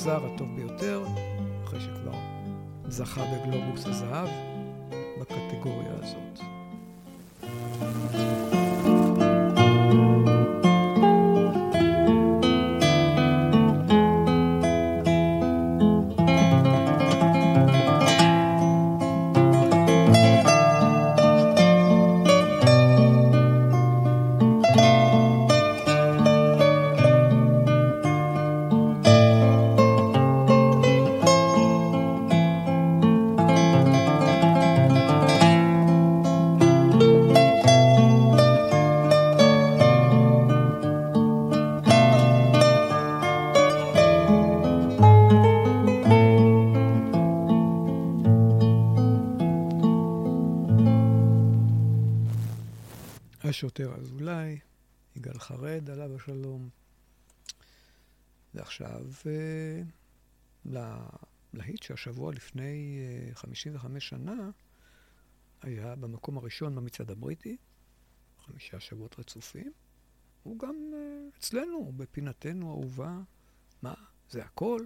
הזר הטוב ביותר, אחרי שכבר זכה בגלובוס הזהב חרד, עליו השלום. ועכשיו אה, להיט שהשבוע לפני אה, 55 שנה היה במקום הראשון במצעד הבריטי, חמישה שבועות רצופים. הוא גם אה, אצלנו, בפינתנו האהובה. מה? זה הכל?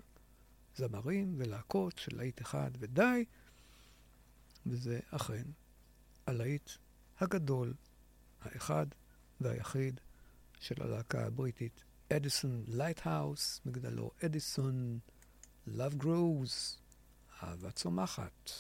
זמרים ולהקות של להיט אחד ודי. וזה אכן הלהיט הגדול האחד והיחיד של הלהקה הבריטית, אדיסון לייטהאוס, מגדלו אדיסון, Love Grows, אהבה צומחת.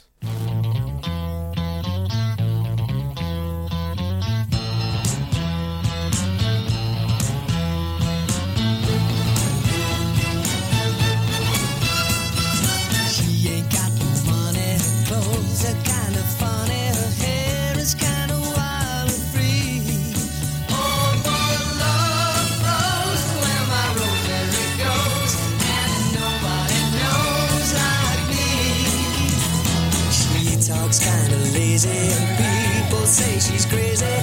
she's crazy.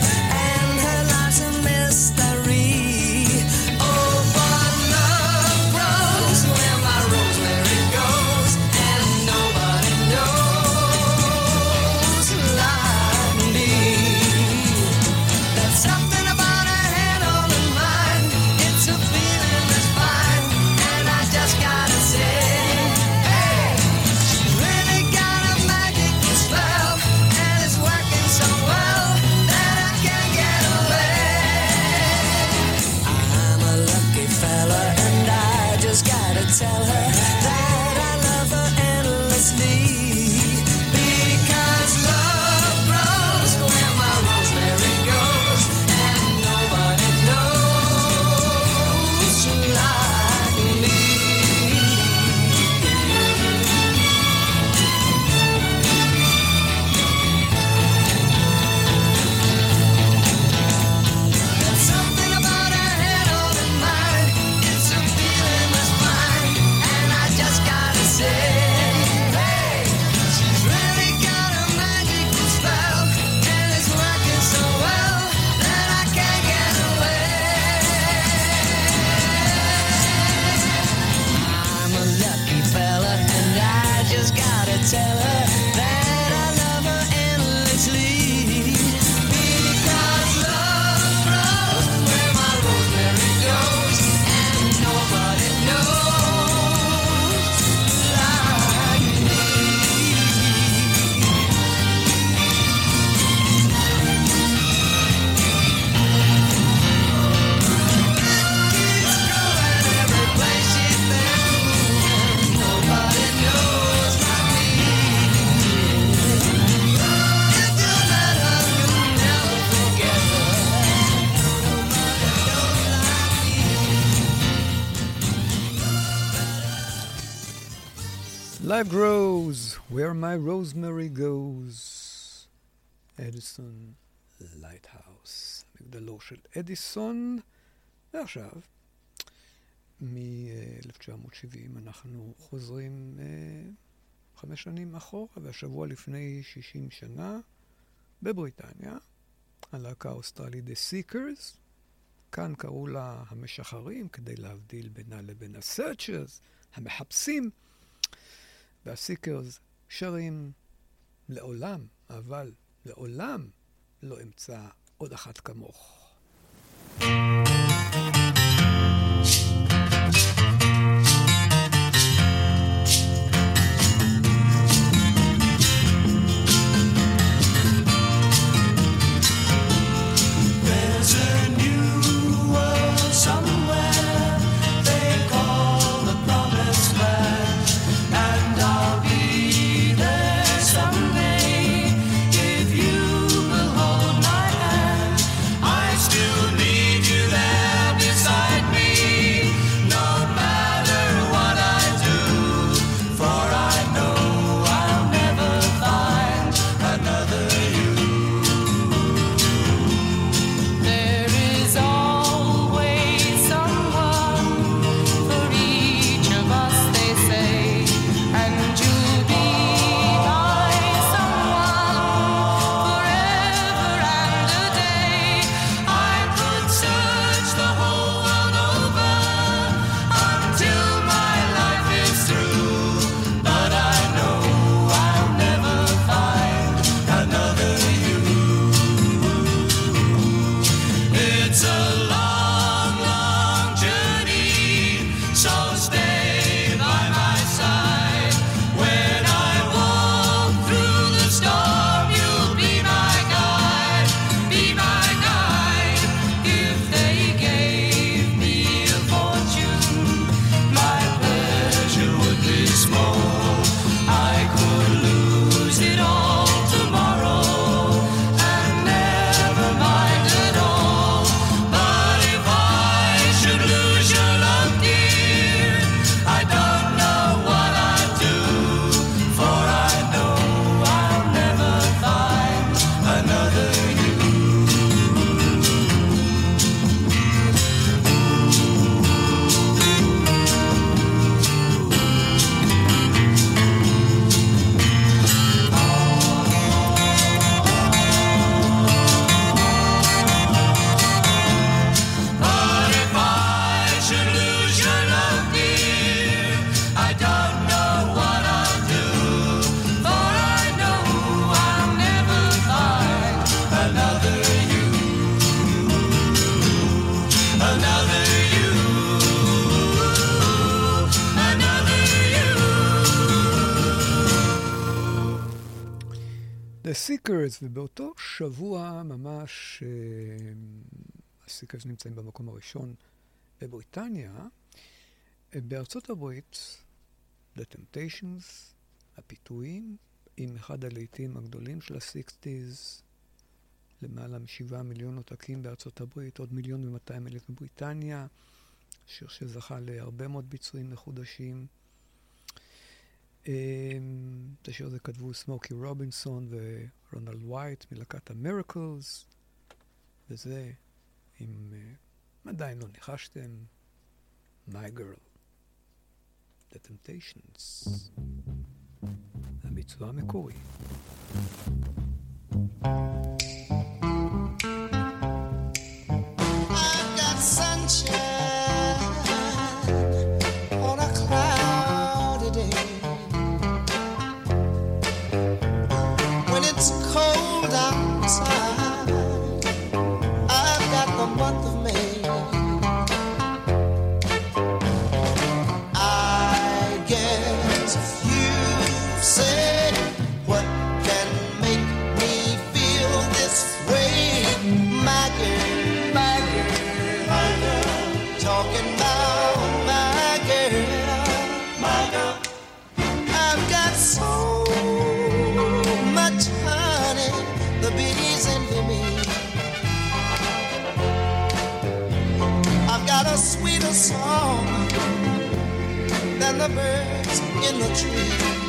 Love grows, where my Rosemary goes. אדיסון לייטהאוס, מגדלו של אדיסון. ועכשיו, מ-1970 אנחנו חוזרים uh, חמש שנים אחורה, והשבוע לפני 60 שנה, בבריטניה, הלהקה האוסטרלית The Seekers, כאן קראו לה המשחרים, כדי להבדיל בינה לבין ה-searchers, המחפשים. והסיקרס שרים לעולם, אבל לעולם לא אמצא עוד אחת כמוך. need you The Seekers, ובאותו שבוע ממש הסיקרס נמצאים במקום הראשון בבריטניה. בארצות הברית, The Temptations, הפיתויים, עם אחד הלעיתים הגדולים של ה-60's, למעלה משבעה מיליון עותקים בארצות הברית, עוד מיליון ומאתיים אלף בבריטניה, שיר שזכה להרבה מאוד ביצועים מחודשים. את השיר הזה כתבו סמוקי רובינסון ורונלד וייט מלהקת המירקלס, וזה, אם uh, עדיין לא ניחשתם, My Girl, The Temptations, הביצוע המקורי. Thanks. the.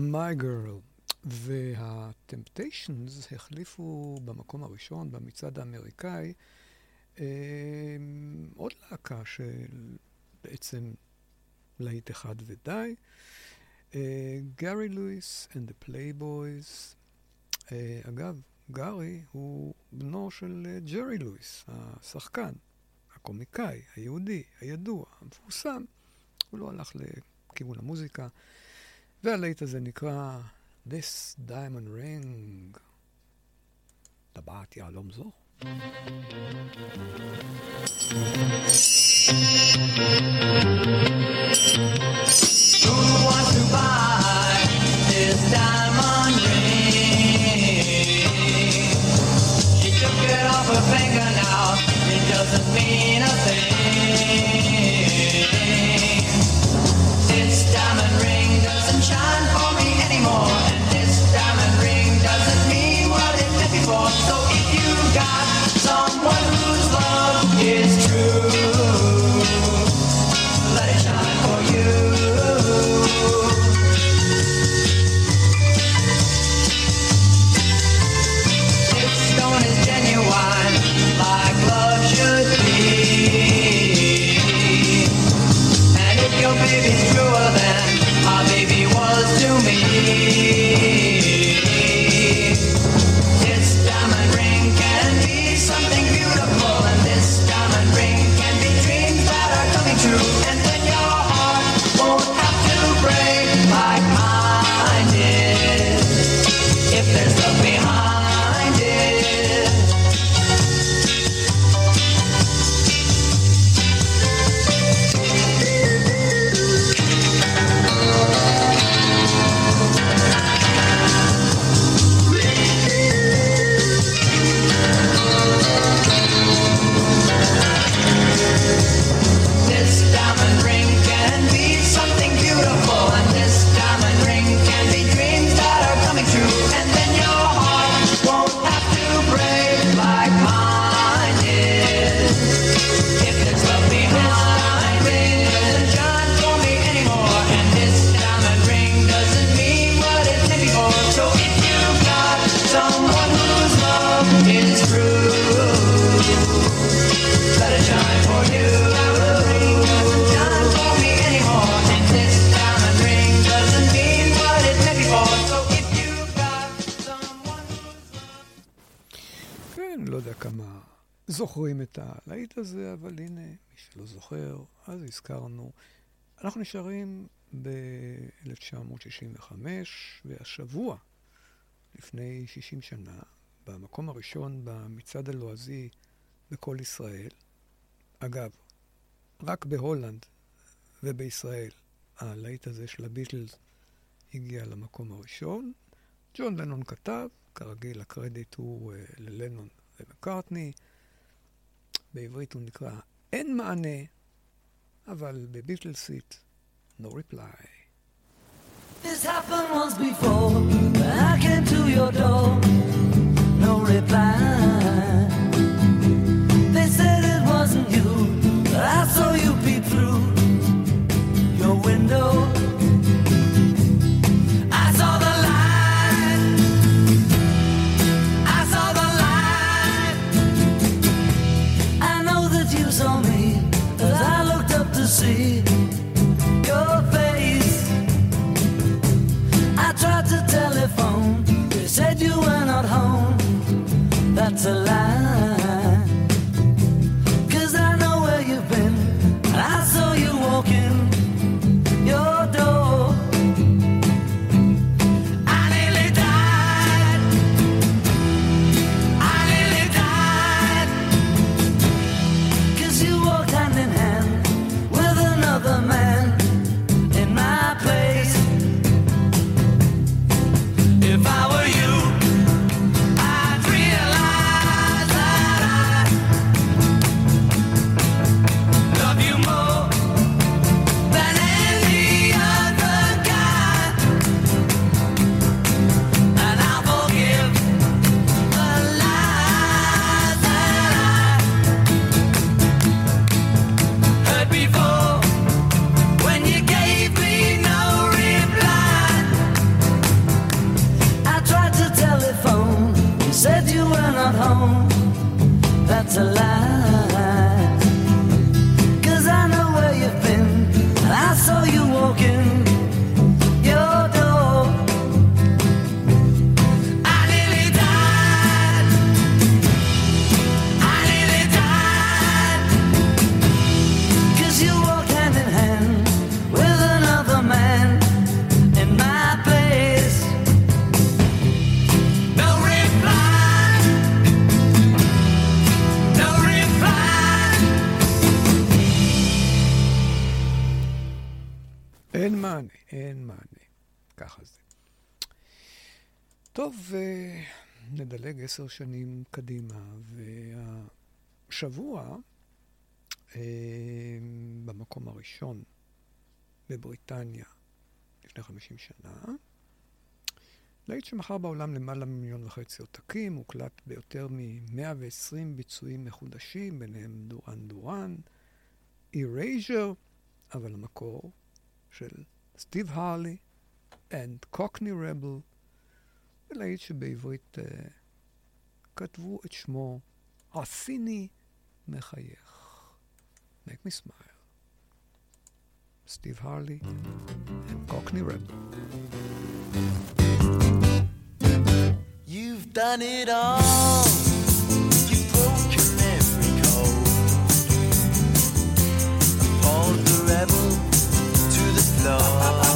My Girl. וה-Temptations החליפו במקום הראשון, במצעד האמריקאי, אה, עוד להקה של בעצם להיט אחד ודי. גארי לואיס and the Playboys. אה, אגב, גארי הוא בנו של אה, ג'רי לואיס, השחקן, הקומיקאי, היהודי, הידוע, המפורסם. הוא לא הלך לכיוון המוזיקה. והלהיט הזה נקרא This Diamond Ring, טבעת יהלום זו. Who wants to buy this diamond ring? זוכר, אז הזכרנו. אנחנו נשארים ב-1965, והשבוע, לפני 60 שנה, במקום הראשון במצעד הלועזי בכל ישראל, אגב, רק בהולנד ובישראל הלהיט הזה של הביטלס הגיע למקום הראשון. ג'ון לנון כתב, כרגיל הקרדיט הוא uh, ללנון ומקארטני. בעברית הוא נקרא אין מענה, אבל בביטלסית no reply. This happened once before. When I came to your door, no reply. They said it wasn't you, but I saw you peep through your window. עשר שנים קדימה, והשבוע, אה, במקום הראשון בבריטניה, לפני 50 שנה, להיט שמכר בעולם למעלה ממיליון וחצי עותקים, הוקלט ביותר מ-120 ביצועים מחודשים, ביניהם דורן דורן, Erasure, אבל המקור של סטיב הרלי and Cockney Rebel, ולהיט שבעברית uh, כתבו את שמו הסיני מחייך. make me smile. סטיב הרלי and Cockney Rebel. You've done it all. You've broken every code. Pulled the rebel to the floor.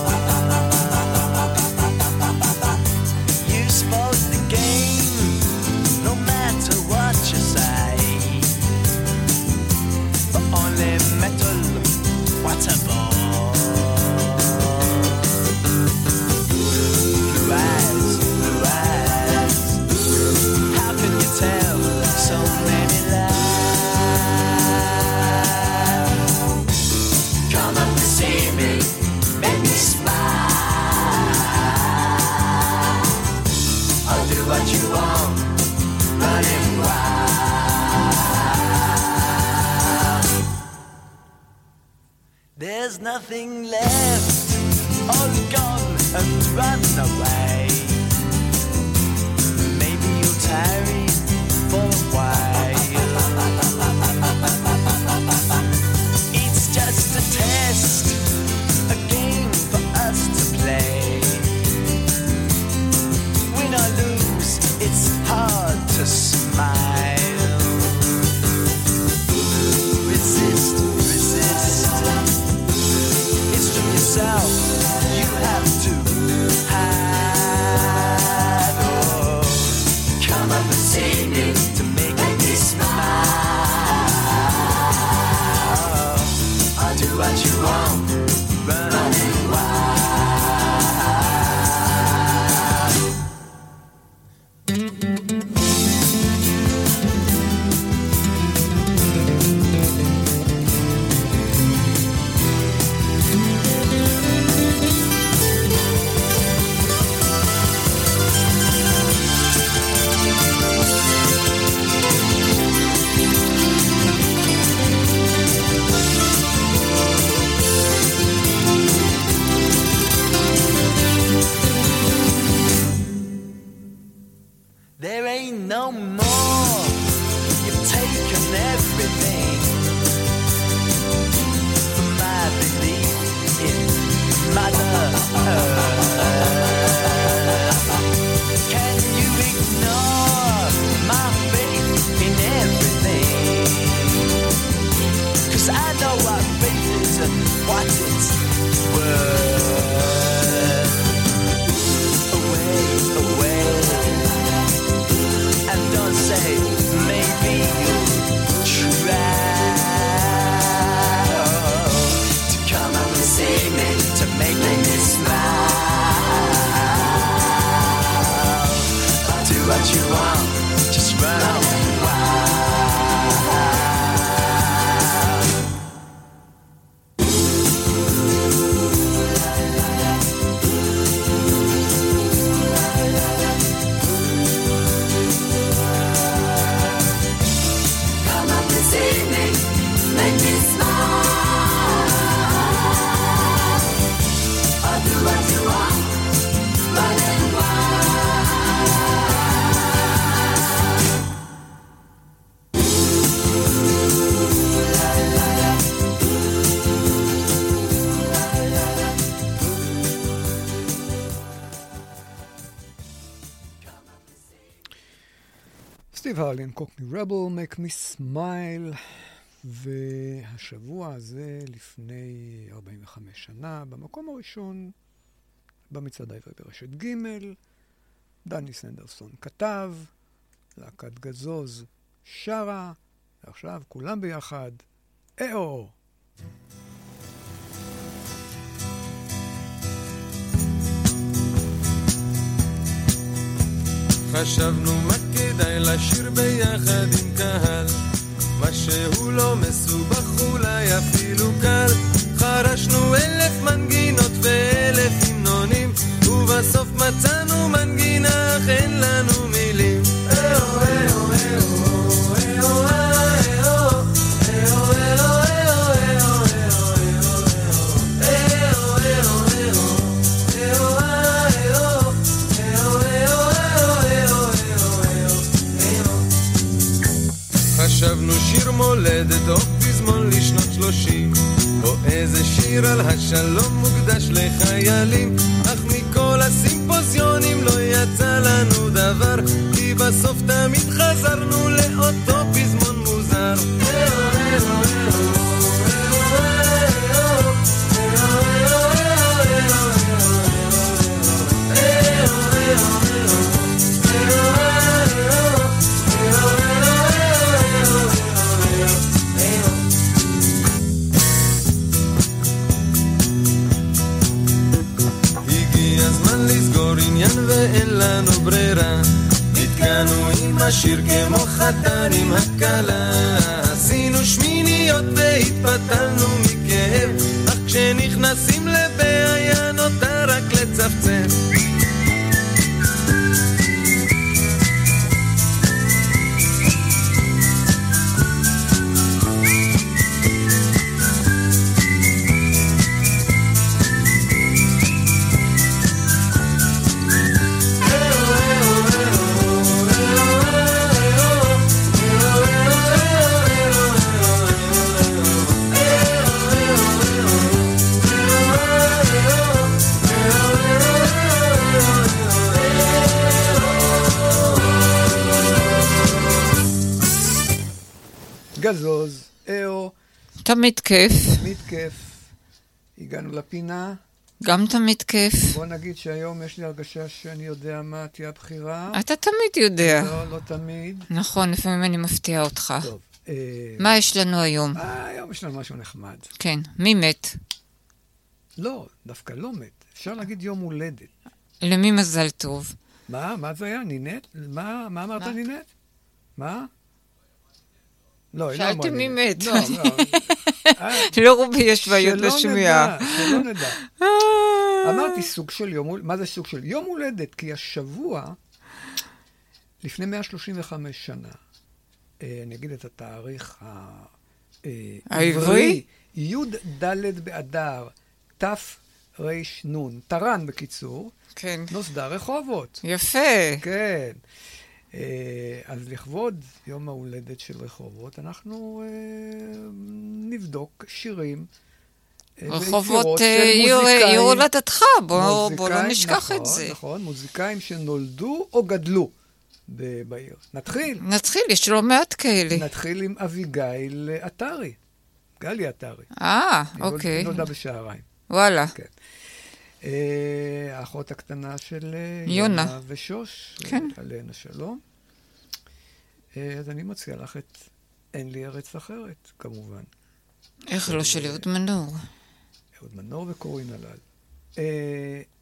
No more. סטיב הרלין, קוקני רבל, make me smile, והשבוע הזה, לפני 45 שנה, במקום הראשון, במצעד העברי ברשת ג', דני סנדרסון כתב, להקת גזוז שרה, ועכשיו כולם ביחד, אהו! חשבנו מה כדאי לשיר ביחד עם קהל. מה שהוא לא מסובך אולי אפילו קל. חרשנו אלף מנגינות ואלף המנונים ובסוף מצאנו מנגינה אך אין לנו שיר מולדת או פזמון לשנות שלושים. או איזה שיר על השלום מוקדש לחיילים. אך מכל הסימפוזיונים לא יצא לנו דבר כי בסוף תמיד חזרנו לאותו פזמון מוזר ברירה. נתקענו עם השיר כמו חתן עם הכלה. עשינו שמיניות והתפתלנו מכאב. אך כשנכנסים לבעיה נותר רק לצפצף כיף, תמיד כיף. הגענו לפינה. גם תמיד כיף. בוא נגיד שהיום יש לי הרגשה שאני יודע מה תהיה הבחירה. אתה תמיד יודע. לא, לא תמיד. נכון, לפעמים אני מפתיעה אותך. טוב. אה, מה יש לנו היום? אה, היום יש לנו משהו נחמד. כן, מי מת? לא, דווקא לא מת. אפשר להגיד יום הולדת. למי מזל טוב? מה? מה זה היה? נינט? מה, מה אמרת מה? נינט? מה? לא, היא לא שאלתי אמרה מי נינט. מת. לא, לא. אה, לא רובי יש בעיות שלא בשמיעה. נדע, שלא נדע. אמרתי סוג של יום הולדת. מה זה סוג של יום הולדת? כי השבוע, לפני 135 שנה, אה, אני אגיד את התאריך אה, העברי? י"ד באדר, תר"ן, תר"ן בקיצור, כן. נוסדה רחובות. יפה. כן. אה, אז לכבוד יום ההולדת של רחובות, אנחנו אה, נבדוק שירים. אה, רחובות עיר הולדתך, בוא לא נשכח את נכון, זה. נכון, מוזיקאים שנולדו או גדלו בעיר. נתחיל. נתחיל, יש לא מעט כאלה. נתחיל עם אביגיל עטרי, גלי עטרי. אה, אוקיי. היא נולדה בשעריים. וואלה. כן. אה, האחות הקטנה של אה, יונה. יונה ושוש, כן. עליהן השלום. אה, אז אני מציע לך את אין לי ארץ אחרת, כמובן. איך לא של אהוד מנור. אהוד מנור וקורין הלל.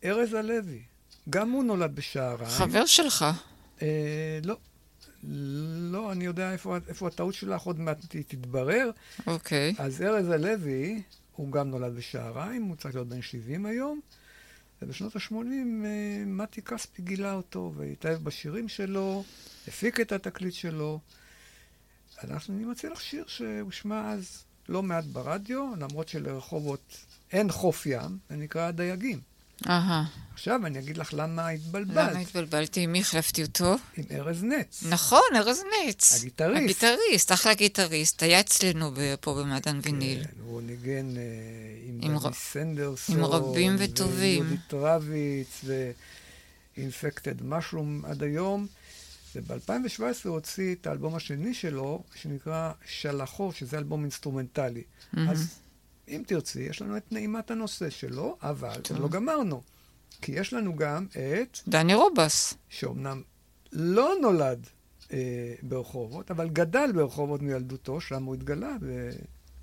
ארז הלוי, גם הוא נולד בשעריים. חבר שלך. לא. לא, אני יודע איפה, איפה הטעות שלך, עוד מעט תתברר. אוקיי. אז ארז הלוי, הוא גם נולד בשעריים, הוא צריך להיות בן 70 היום, ובשנות ה-80 מתי כספי גילה אותו, והתאהב בשירים שלו, הפיק את התקליט שלו. אנחנו, מציע לך שיר שהושמע אז לא מעט ברדיו, למרות שלרחובות אין חוף ים, זה נקרא הדייגים. אהה. עכשיו אני אגיד לך למה התבלבלת, למה התבלבלתי? עם מי החלפתי אותו? עם ארז נץ. נכון, ארז נץ. הגיטריסט. הגיטריסט, אחלה גיטריסט. היה אצלנו פה במעדן ויניל. כן, הוא ניגן אה, עם עם דני ר- סנדרסון, עם רבים וטובים. ויהודית רביץ, ו Infected Mushroom עד היום. וב-2017 הוא הוציא את האלבום השני שלו, שנקרא שלחו, שזה אלבום אינסטרומנטלי. אז אם תרצי, יש לנו את נעימת הנושא שלו, אבל טוב. לא גמרנו. כי יש לנו גם את, דני רובס. שאומנם לא נולד אה, ברחובות, אבל גדל ברחובות מילדותו, שם הוא התגלה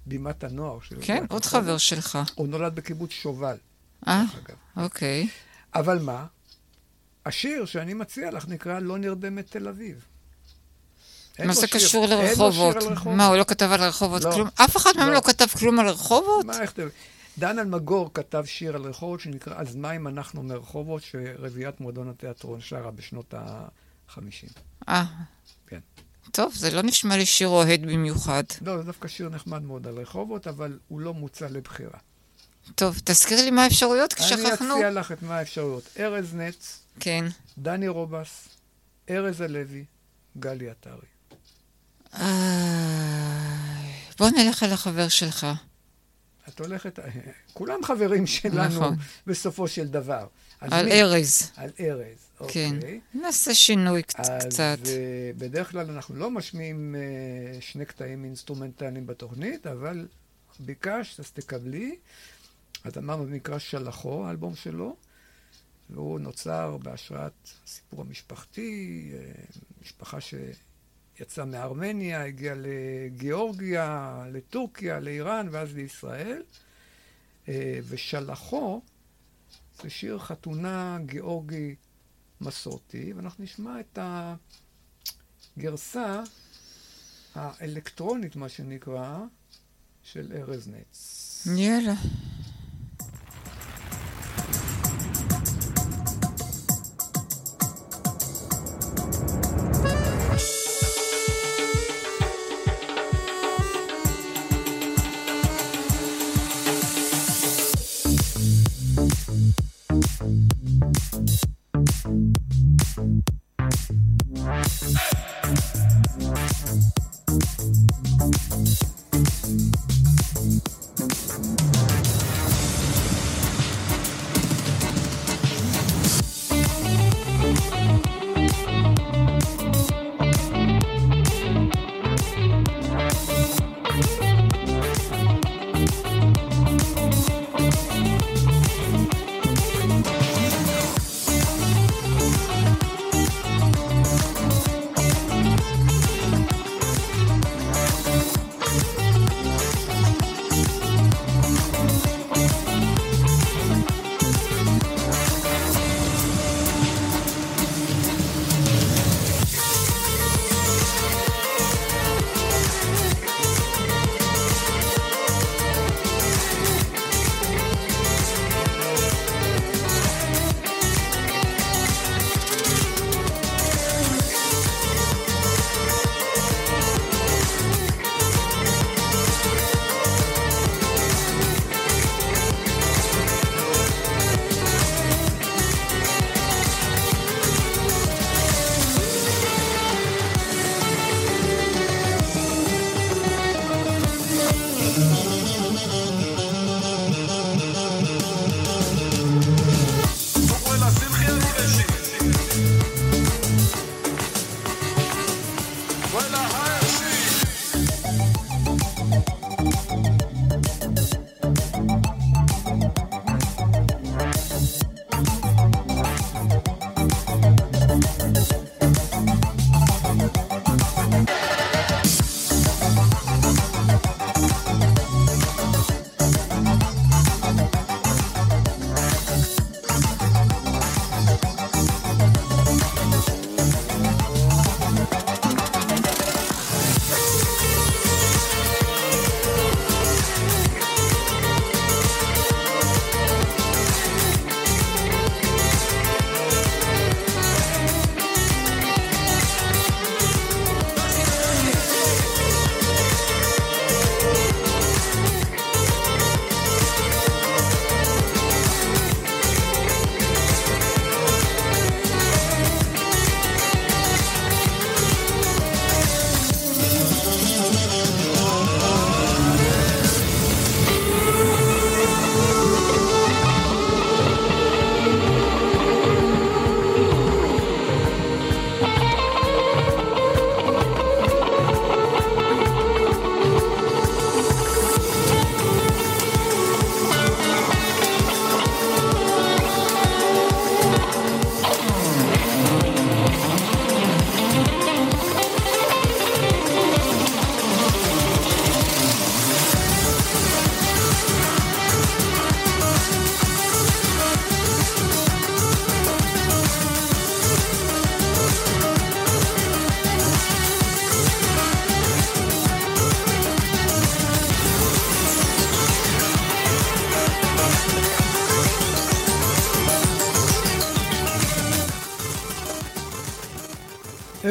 בבימת הנוער של כן, עוד. חבר שלך. הוא נולד בקיבוץ שובל, אה. אוקיי. אבל מה? השיר שאני מציע לך נקרא לא נרדמת תל אביב. מה זה שיר- קשור לרחובות? מה, הוא לא כתב על רחובות לא. כלום? אף אחד מהם לא. לא כתב כלום על רחובות? מה, איך אתה... דן אלמגור כתב שיר על רחובות שנקרא "אז מה אם אנחנו מרחובות", שרביעיית מועדון התיאטרון שרה בשנות ה-50. אה. כן. טוב, זה לא נשמע לי שיר אוהד במיוחד. לא, זה דווקא שיר נחמד מאוד על רחובות, אבל הוא לא מוצע לבחירה. טוב, תזכיר לי מה האפשרויות, כי אני שכחנו. אציע לך את מה האפשרויות. ארז נץ, כן. דני רובס, ארז הלוי, גלי עטרי. איי, בוא נלך אל החבר שלך. את הולכת... כולם חברים שלנו נכון. בסופו של דבר. אז על מי? ארז. על ארז, כן. אוקיי. נעשה שינוי קצ- אז קצת. אה, בדרך כלל אנחנו לא משמיעים אה, שני קטעים אינסטרומנטליים בתוכנית, אבל ביקשת, אז תקבלי. אז אמרנו, זה נקרא שלחו, האלבום שלו, והוא נוצר בהשראת הסיפור המשפחתי, אה, משפחה שיצאה מארמניה, הגיעה לגיאורגיה, לטורקיה, לאיראן, ואז לישראל. אה, ושלחו זה שיר חתונה גיאורגי מסורתי, ואנחנו נשמע את הגרסה האלקטרונית, מה שנקרא, של ארז נץ. יאללה.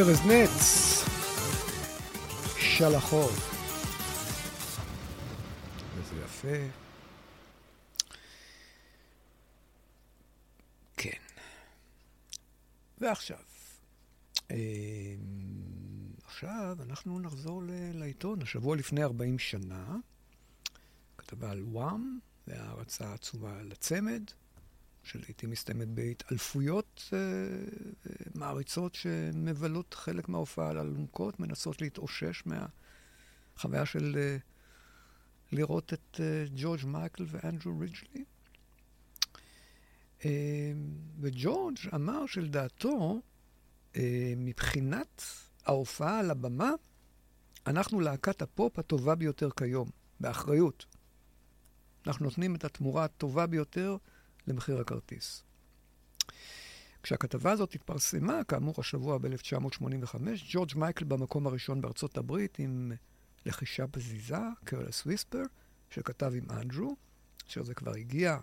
ארז נץ, שלחוב. איזה יפה. כן. ועכשיו, אה, עכשיו אנחנו נחזור לעיתון. השבוע לפני 40 שנה, כתבה על וואם, והערצה עצומה לצמד, שלעיתים מסתיימת בהתעלפויות אה, אה, מעריצות שמבלות חלק מההופעה על אלונקות, מנסות להתאושש מהחוויה של אה, לראות את ג'ורג' מייקל ואנדרו ריג'לי. וג'ורג' אמר שלדעתו, מבחינת ההופעה על הבמה, אנחנו להקת הפופ הטובה ביותר כיום, באחריות. אנחנו נותנים את התמורה הטובה ביותר למחיר הכרטיס. כשהכתבה הזאת התפרסמה, כאמור השבוע ב-1985, ג'ורג' מייקל במקום הראשון בארצות הברית עם לחישה פזיזה, Careless Whisper, שכתב עם אנדרו, אשר ז"ל כבר הגיע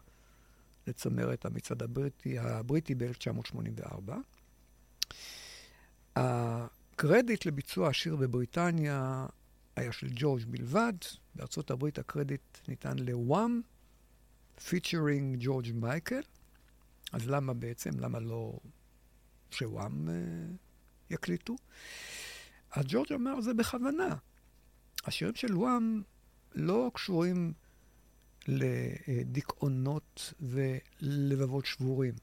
לצמרת המצעד הבריטי, הבריטי ב-1984. הקרדיט לביצוע השיר בבריטניה היה של ג'ורג' בלבד, בארצות הברית הקרדיט ניתן לוואם, featuring ג'ורג' מייקל. אז למה בעצם, למה לא שוואם uh, יקליטו? אז ג'ורג' אמר זה בכוונה. השירים של וואם לא קשורים לדיכאונות ולבבות שבורים.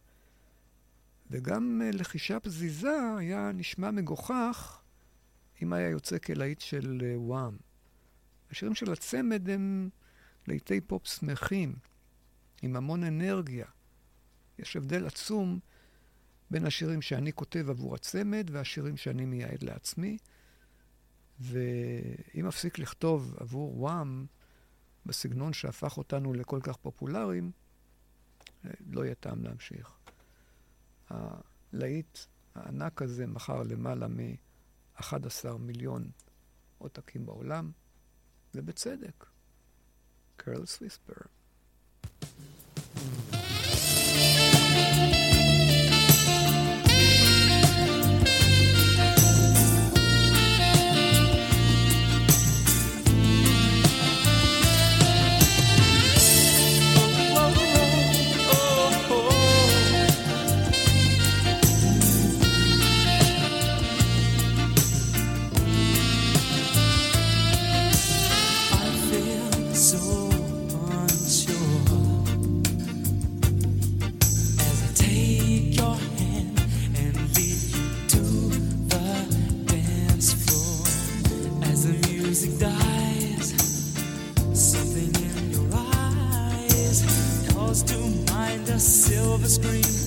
וגם uh, לחישה פזיזה היה נשמע מגוחך אם היה יוצא כלהיט של uh, וואם. השירים של הצמד הם להיטי פופ שמחים, עם המון אנרגיה. יש הבדל עצום בין השירים שאני כותב עבור הצמד והשירים שאני מייעד לעצמי. ואם אפסיק לכתוב עבור וואם בסגנון שהפך אותנו לכל כך פופולריים, לא יהיה טעם להמשיך. הלהיט הענק הזה מכר למעלה מ-11 מיליון עותקים בעולם, ובצדק. קרלס ויספר. Mm-hmm. the screen.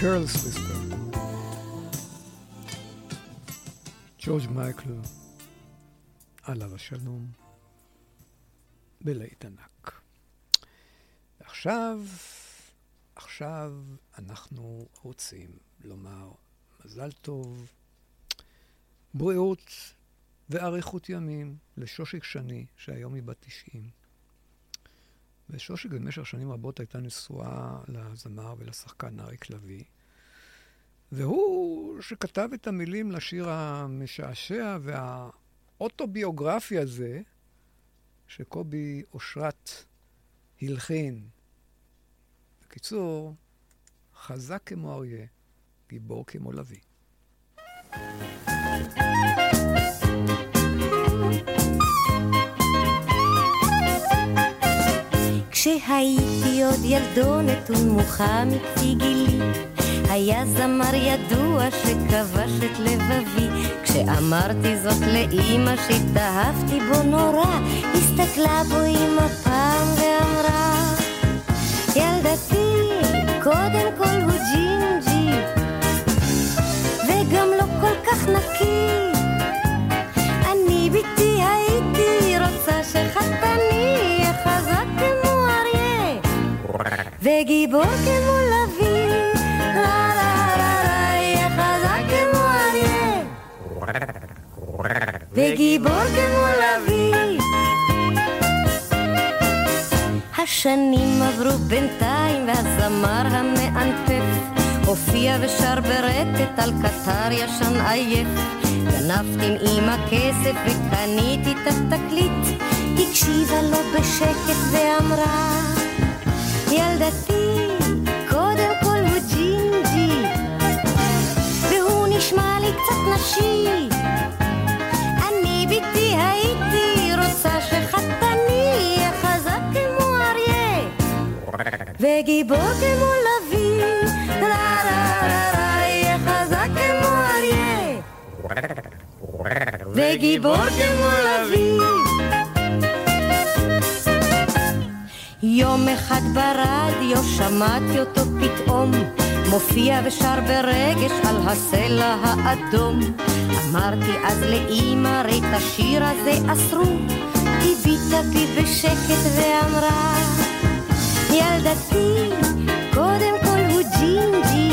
Careless Whisper. ג'ורג' מייקל, עליו השלום, בלהיט ענק. ועכשיו, עכשיו אנחנו רוצים לומר מזל טוב, בריאות ואריכות ימים לשושיק שני, שהיום היא בת 90. ושושיק במשך שנים רבות הייתה נשואה לזמר ולשחקן אריק לביא. והוא שכתב את המילים לשיר המשעשע והאוטוביוגרפי הזה, שקובי אושרת הלחין. בקיצור, חזק כמו אריה, גיבור כמו לביא. כשהייתי עוד ילדונת ונמוכה מכפי גילי, היה זמר ידוע שכבש את לבבי. כשאמרתי זאת לאימא שהתאהבתי בו נורא, הסתכלה בו אימא פעם ואמרה, ילדתי, קודם כל הוא ג'ינג'י, וגם לא כל כך נקי. אני בתי הייתי רוצה שחתני וגיבור כמו לביא. לה לה לה לה, יהיה חזק כמו אריה, וגיבור כמו לביא. השנים עברו בינתיים והזמר המענפף הופיע ושר ברטט על קטר ישן עייף גנבתי עם אמא כסף וקניתי את התקליט הקשיבה לו בשקט ואמרה ילדתי, קודם כל הוא ג'ינג'י והוא נשמע לי קצת נשי. אני בתי הייתי רוצה שחתני יהיה חזק כמו אריה וגיבור כמו לביא. לה לה לה לה יהיה חזק כמו אריה וגיבור כמו לביא יום אחד ברדיו שמעתי אותו פתאום מופיע ושר ברגש על הסלע האדום. אמרתי אז לאמא ראי את השיר הזה אסרו. הביטה בי בשקט ואמרה ילדתי קודם כל הוא ג'ינג'י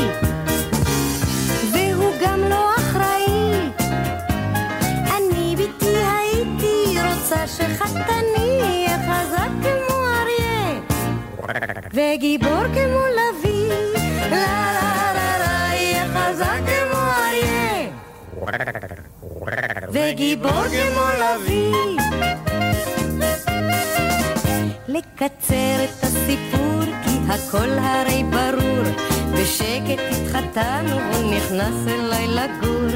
והוא גם לא אחראי. אני בתי הייתי רוצה שחתני וגיבור כמו לביא. לה לה לה לה יהיה חזק כמו אריה. וגיבור כמו לביא. לקצר את הסיפור כי הכל הרי ברור. בשקט התחתנו הוא נכנס אליי לגור.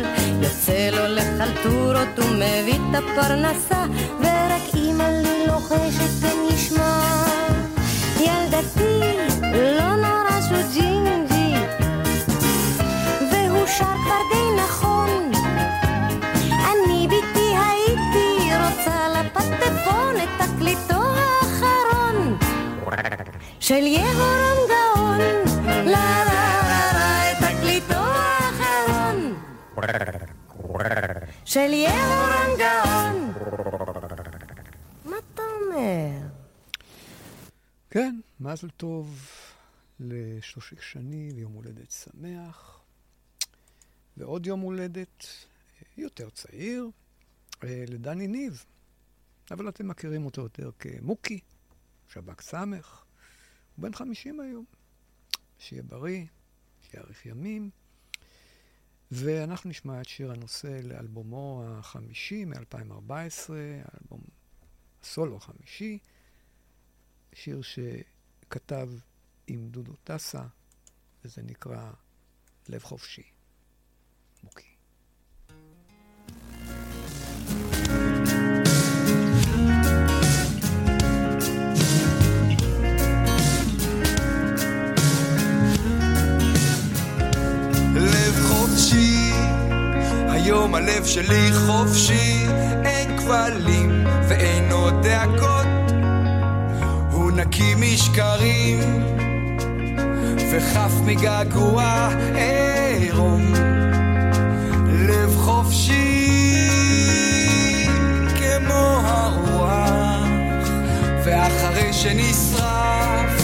יוצא לו לחלטורות ומביא את הפרנסה ורק אמא לי לוחשת ונשמע ילדתי לא נורא שהוא ג'ינג'י והוא שר כבר די נכון. אני בתי הייתי רוצה לפטפון את תקליטו האחרון. של יהורם גאון לה לה לה לה את תקליטו האחרון. של יהורם גאון. מה אתה אומר? כן, מזל טוב לשלושיק שני ויום הולדת שמח. ועוד יום הולדת יותר צעיר אה, לדני ניב, אבל אתם מכירים אותו יותר כמוקי, שב"כ סמך. הוא בן 50 היום. שיהיה בריא, שיאריך ימים. ואנחנו נשמע את שיר הנושא לאלבומו החמישי מ-2014, האלבום הסולו החמישי, שיר שכתב עם דודו טסה, וזה נקרא לב חופשי. מוקי. היום הלב שלי חופשי, אין כבלים ואין עוד דאגות, נקי משקרים, וחף מגעגוע עירום. לב חופשי כמו הרוח, ואחרי שנשרף,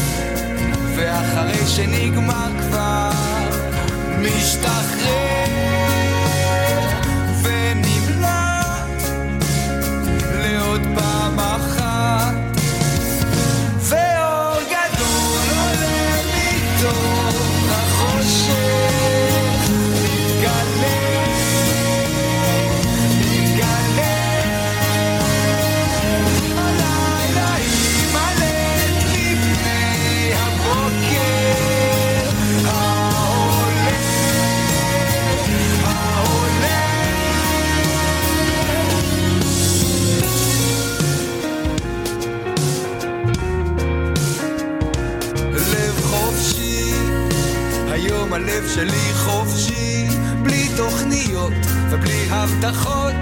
ואחרי שנגמר כבר, משתחרר שלי חופשי, בלי תוכניות ובלי הבטחות,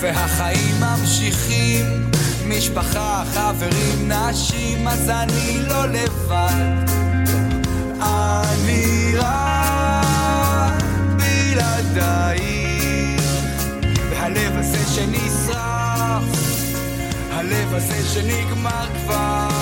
והחיים ממשיכים, משפחה, חברים, נשים, אז אני לא לבד, אני רק בלעדייך, והלב הזה שנשרף הלב הזה שנגמר כבר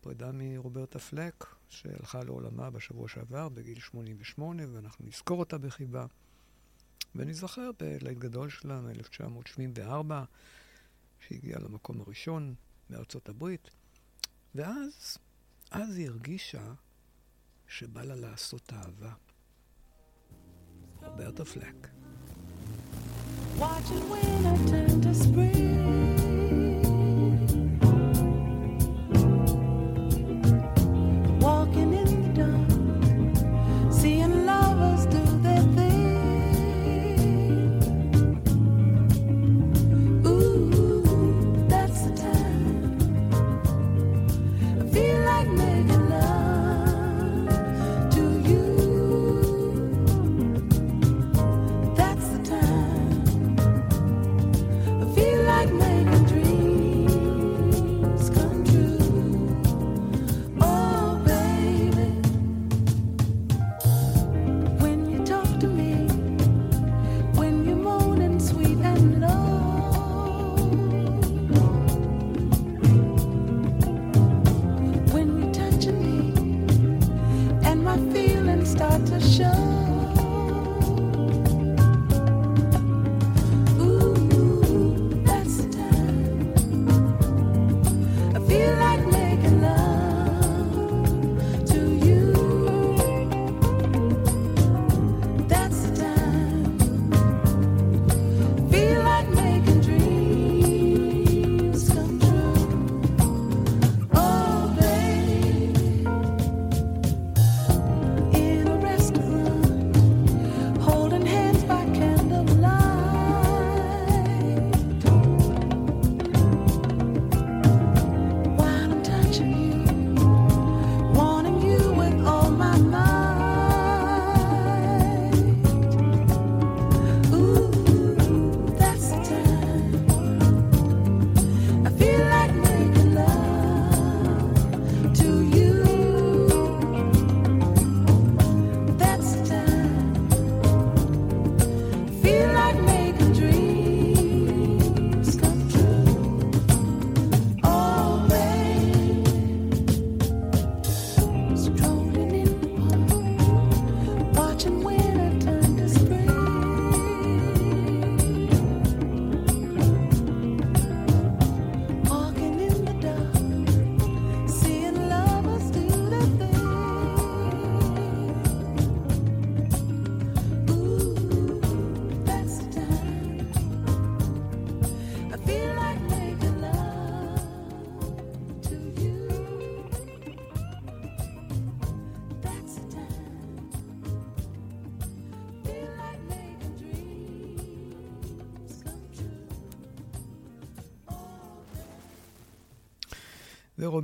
פרידה מרוברטה פלק, שהלכה לעולמה בשבוע שעבר בגיל 88, ואנחנו נזכור אותה בחיבה. ונזכר בלהיט גדול שלה מ-1974, שהגיעה למקום הראשון בארצות הברית, ואז, אז היא הרגישה שבא לה לעשות אהבה. רוברטה פלק. Watching winter turn to spring.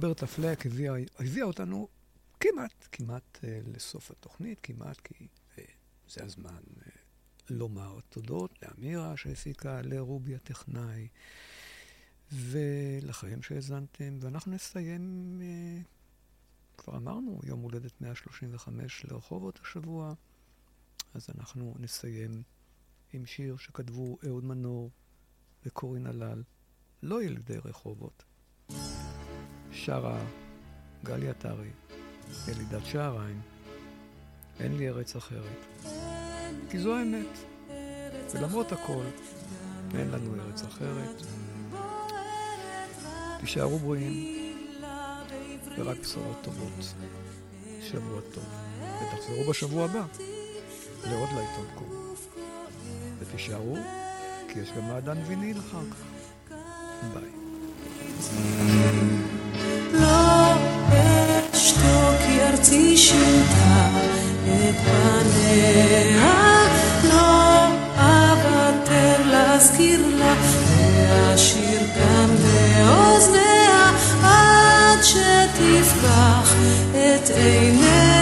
ורוברטה פלק הביאה, הביאה אותנו כמעט, כמעט אה, לסוף התוכנית, כמעט, כי אה, זה הזמן אה, לומר תודות לאמירה שהפיקה, לרובי הטכנאי, ולכם שהאזנתם, ואנחנו נסיים, אה, כבר אמרנו, יום הולדת 135 לרחובות השבוע, אז אנחנו נסיים עם שיר שכתבו אהוד מנור וקורין הלל, לא ילידי רחובות. שרה גלי עטרי, ילידת שעריים, אין לי ארץ אחרת. כי זו האמת. ולמרות הכל, אין לנו ארץ אחרת. תישארו בריאים, ורק בשורות טובות. שבוע טוב. ותחזרו בשבוע הבא לעוד לעיתון קום. ותישארו, כי יש גם מעדן ויניל אחר כך. ביי. שינתה את פניה, לא אוותר להזכיר לה, להשאיר כאן באוזניה, עד שתפקח את עיניה.